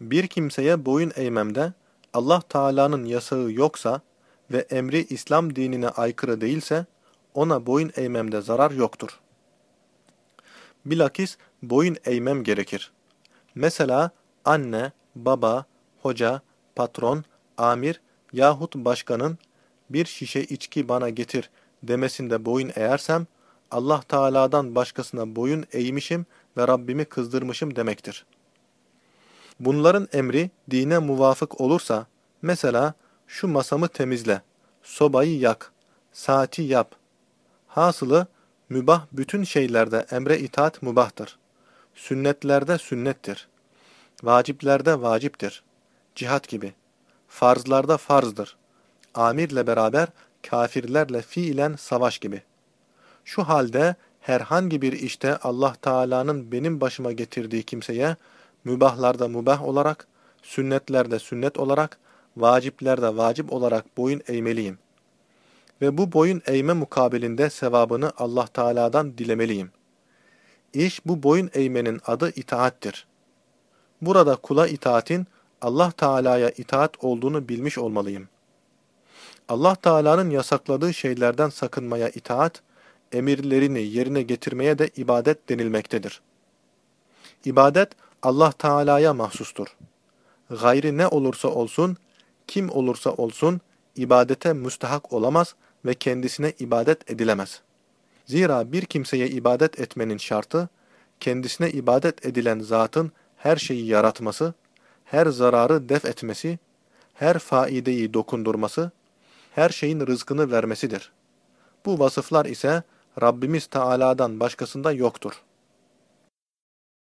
Bir kimseye boyun eğmemde Allah Teala'nın yasağı yoksa ve emri İslam dinine aykırı değilse ona boyun eğmemde zarar yoktur. Bilakis boyun eğmem gerekir. Mesela anne, baba, hoca, patron, amir yahut başkanın bir şişe içki bana getir demesinde boyun eğersem Allah Teala'dan başkasına boyun eğmişim ve Rabbimi kızdırmışım demektir. Bunların emri dine muvafık olursa, mesela şu masamı temizle, sobayı yak, saati yap. Hasılı, mübah bütün şeylerde emre itaat mubahtır. Sünnetlerde sünnettir. Vaciplerde vaciptir. Cihat gibi. Farzlarda farzdır. Amirle beraber kafirlerle fiilen savaş gibi. Şu halde herhangi bir işte Allah Teala'nın benim başıma getirdiği kimseye mübahlarda mübah olarak, sünnetlerde sünnet olarak, vaciplerde vacip olarak boyun eğmeliyim. Ve bu boyun eğme mukabilinde sevabını Allah Teala'dan dilemeliyim. İş bu boyun eğmenin adı itaattir. Burada kula itaatin Allah Teala'ya itaat olduğunu bilmiş olmalıyım. Allah Teala'nın yasakladığı şeylerden sakınmaya itaat, emirlerini yerine getirmeye de ibadet denilmektedir. İbadet Allah Teala'ya mahsustur. Gayri ne olursa olsun, kim olursa olsun ibadete müstahak olamaz ve kendisine ibadet edilemez. Zira bir kimseye ibadet etmenin şartı, kendisine ibadet edilen zatın her şeyi yaratması, her zararı def etmesi, her faideyi dokundurması, her şeyin rızkını vermesidir. Bu vasıflar ise Rabbimiz Teala'dan başkasında yoktur.